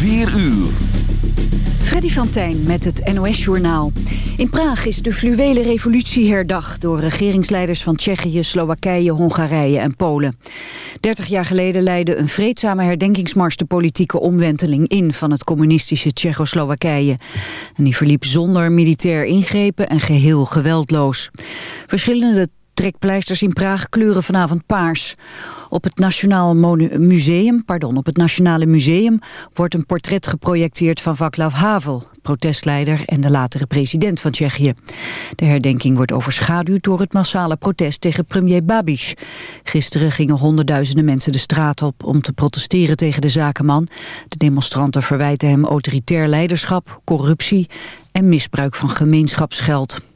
4 uur. Freddy van Tijn met het NOS-journaal. In Praag is de fluwele revolutie herdacht... door regeringsleiders van Tsjechië, Slowakije, Hongarije en Polen. Dertig jaar geleden leidde een vreedzame herdenkingsmars... de politieke omwenteling in van het communistische Tsjechoslowakije. En die verliep zonder militair ingrepen en geheel geweldloos. Verschillende trekpleisters in Praag kleuren vanavond paars. Op het, Nationaal Museum, pardon, op het Nationale Museum wordt een portret geprojecteerd van Václav Havel, protestleider en de latere president van Tsjechië. De herdenking wordt overschaduwd door het massale protest tegen premier Babiš. Gisteren gingen honderdduizenden mensen de straat op om te protesteren tegen de zakenman. De demonstranten verwijten hem autoritair leiderschap, corruptie en misbruik van gemeenschapsgeld.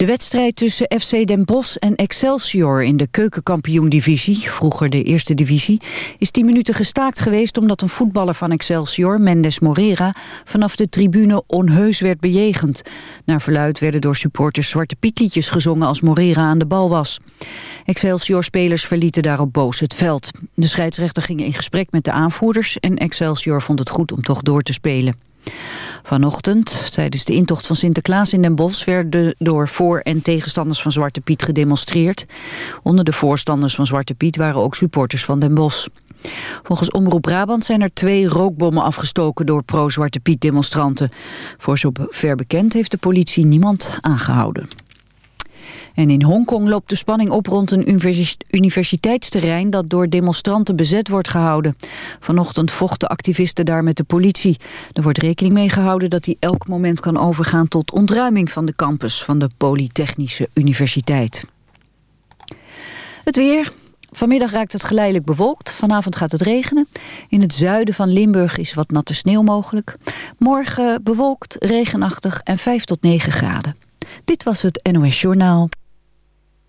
De wedstrijd tussen FC Den Bosch en Excelsior in de keukenkampioen-divisie, vroeger de eerste divisie, is tien minuten gestaakt geweest omdat een voetballer van Excelsior, Mendes Morera, vanaf de tribune onheus werd bejegend. Naar verluid werden door supporters Zwarte Pietliedjes gezongen als Morera aan de bal was. Excelsior-spelers verlieten daarop boos het veld. De scheidsrechter ging in gesprek met de aanvoerders en Excelsior vond het goed om toch door te spelen. Vanochtend, tijdens de intocht van Sinterklaas in Den Bosch... werden door voor- en tegenstanders van Zwarte Piet gedemonstreerd. Onder de voorstanders van Zwarte Piet waren ook supporters van Den Bosch. Volgens Omroep Brabant zijn er twee rookbommen afgestoken... door pro-Zwarte Piet demonstranten. Voor zover bekend heeft de politie niemand aangehouden. En in Hongkong loopt de spanning op rond een universiteitsterrein dat door demonstranten bezet wordt gehouden. Vanochtend vochten activisten daar met de politie. Er wordt rekening mee gehouden dat die elk moment kan overgaan tot ontruiming van de campus van de Polytechnische Universiteit. Het weer. Vanmiddag raakt het geleidelijk bewolkt. Vanavond gaat het regenen. In het zuiden van Limburg is wat natte sneeuw mogelijk. Morgen bewolkt, regenachtig en 5 tot 9 graden. Dit was het NOS Journaal.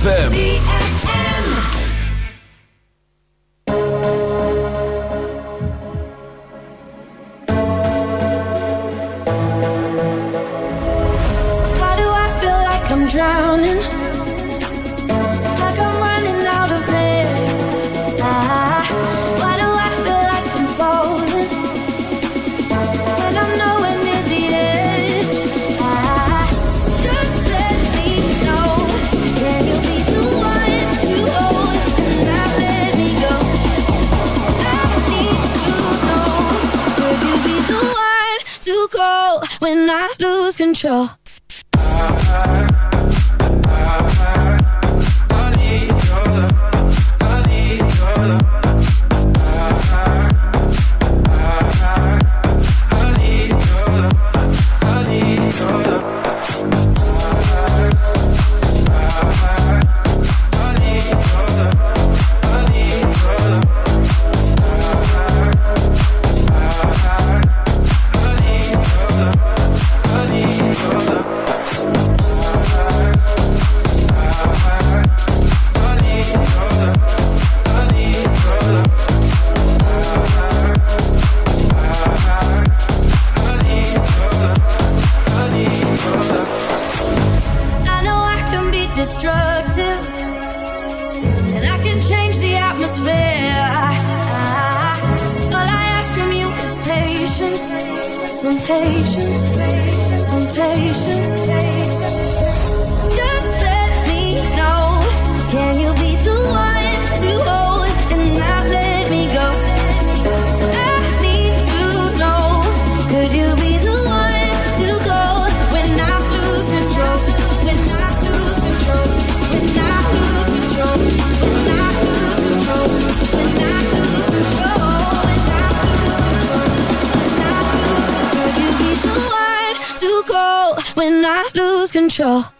ZFM. Some lose control?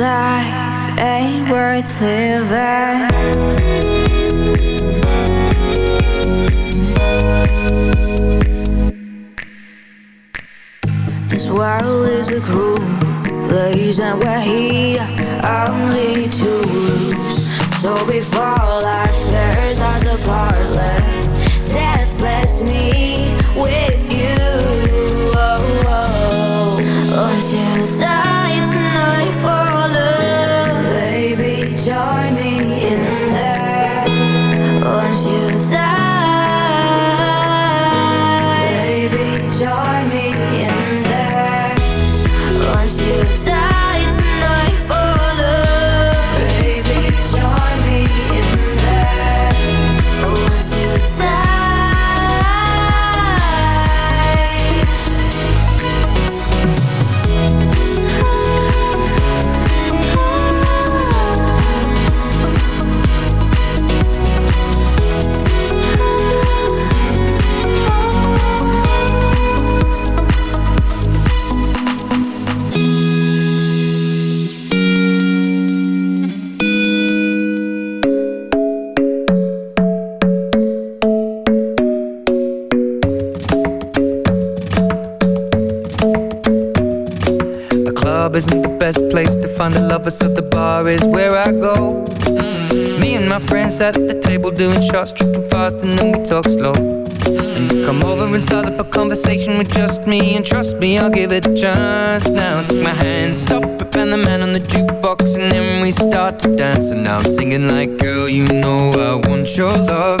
Life ain't worth living. This world is a cruel place, and we're here only to lose. So before life tears us apart, let death bless me with you. Oh, oh. oh. You die lover, so the bar is where I go. Me and my friends at the table doing shots, tripping fast, and then we talk slow. And you come over and start up a conversation with just me, and trust me, I'll give it a chance. Now take my hand, stop it, and the man on the jukebox, and then we start to dance. And now I'm singing like, girl, you know I want your love.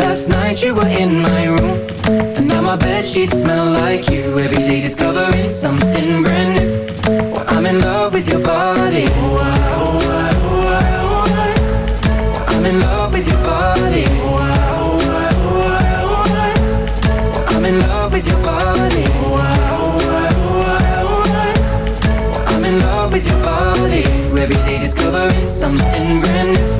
Last night you were in my room And now my bed sheets smell like you. Every day discovering something brand new. Well, I'm in love with your body. Oh, I, oh, I, oh, I, oh, I. Well, I'm in love with your body. Oh, I, oh, I, oh, I, oh, I. Well, I'm in love with your body. Oh, I, oh, I, oh, I, oh, I. Well, I'm in love with your body. Every day discovering something brand new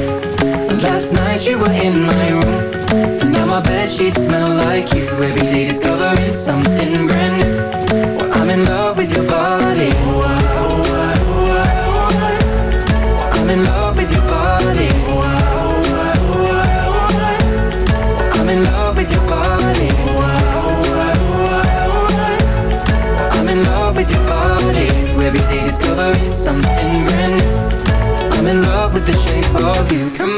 Night you were in my room. And now my bed sheets smell like you. Every day discovering something brand new. Well, I'm in love with your body. Oh, oh, oh, I'm in love with your body. I'm in love with your body. I'm in love with your body. Every day discovering something brand new. I'm in love with the shape of you. Come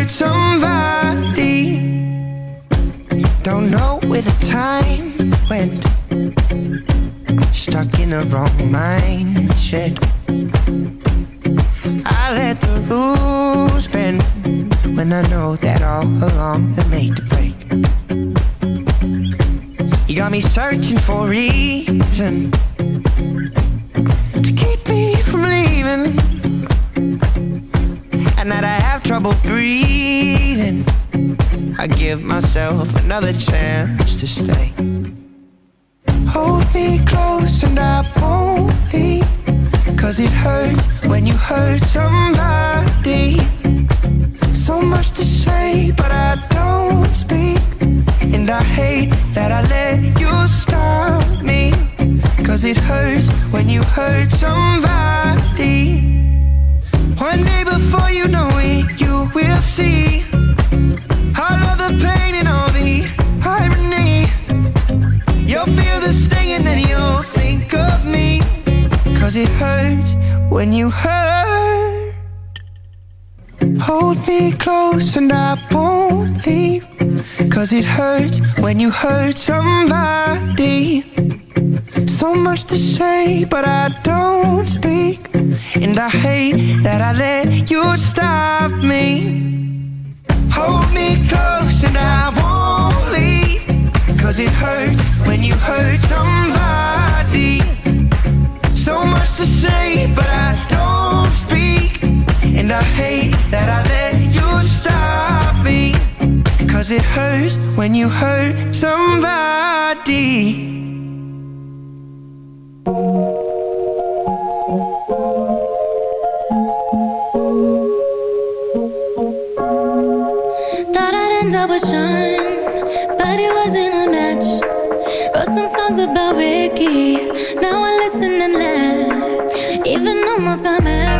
You hurt me close and I won't leave. Cause it hurts when you hurt somebody. So much to say, but I don't speak. And I hate that I let you stop me. Cause it hurts when you hurt somebody. One day before you know it, you will see. All of the pain all. You'll feel the sting and then you'll think of me. Cause it hurts when you hurt. Hold me close and I won't leave. Cause it hurts when you hurt somebody. So much to say, but I don't speak. And I hate that I let you stop me. Hold me close and I won't leave. Cause it hurts when you hurt somebody. So much to say, but I don't speak. And I hate that I let you stop me. Cause it hurts when you hurt somebody. Thought I'd end up with Sean, songs about Ricky, now I listen and laugh. Even almost got married,